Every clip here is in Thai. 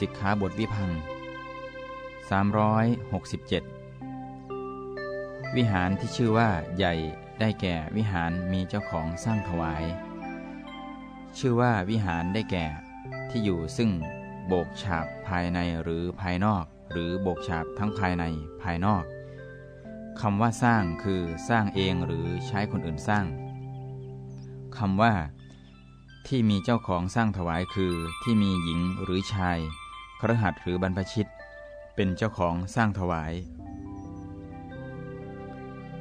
สิกขาบทวิพัง367 วิหารที่ชื่อว่าใหญ่ได้แก่วิหารมีเจ้าของสร้างถวาย ชื่อว่าวิหารได้แก่ที่อยู่ซึ่งโบกฉาบภายในหรือภายนอก หรือโบกฉาบทั้งภายในภายนอกคำว่าสร้างคือสร้างเองหรือใช้คนอื่นสร้างคำว่า ที่มีเจ้าของสร้างถวายคือที่มีหญิงหรือชาย ครหัสหรือบรรพชิต เป็นเจ้าของสร้างถวาย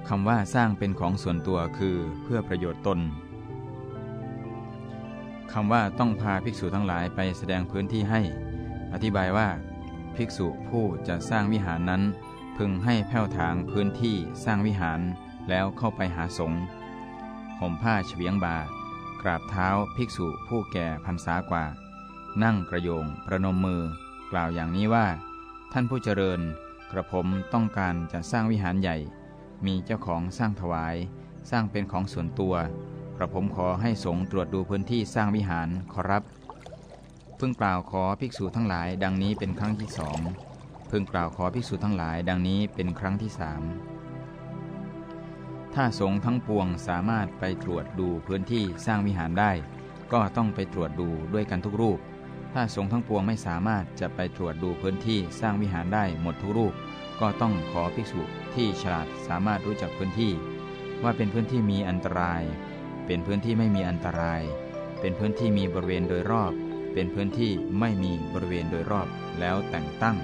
คำว่าสร้างเป็นของส่วนตัวคือเพื่อประโยชน์ตนคำว่าต้องพาภิกษุทั้งหลายไปแสดงพื้นที่ให้ อธิบายว่า ภิกษุผู้จะสร้างวิหารนั้น พึงให้แผ้วถางพื้นที่สร้างวิหารแล้วเข้าไปหาสงฆ์ห่มผ้าเฉียงบา กราบเท้าภิกษุผู้แก่พรรษากว่า นั่งประโยงประนมมือ กล่าวอย่างนี้ว่า ท่านผู้เจริญ กระผมต้องการจะสร้างวิหารใหญ่ มีเจ้าของสร้างถวาย สร้างเป็นของส่วนตัว กระผมขอให้สงตรวจดูพื้นที่สร้างวิหารขอรับพึงกล่าวขอภิกษุทั้งหลาย ดังนี้เป็นครั้งที่สองพึงกล่าวขอภิกษุทั้งหลาย ดังนี้เป็นครั้งที่สามถ้าสงทั้งปวงสามารถไปตรวจดูพื้นที่สร้างวิหารได้ ก็ต้องไปตรวจดูด้วยกันทุกรูป ถ้าสงฆ์ทั้งปวงไม่สามารถจะไปตรวจดูพื้นที่สร้างวิหารได้หมดทุกรูป ก็ต้องขอภิกษุที่ฉลาดสามารถรู้จักพื้นที่ ว่าเป็นพื้นที่มีอันตราย เป็นพื้นที่ไม่มีอันตราย เป็นพื้นที่มีบริเวณโดยรอบ เป็นพื้นที่ไม่มีบริเวณโดยรอบ แล้วแต่งตั้ง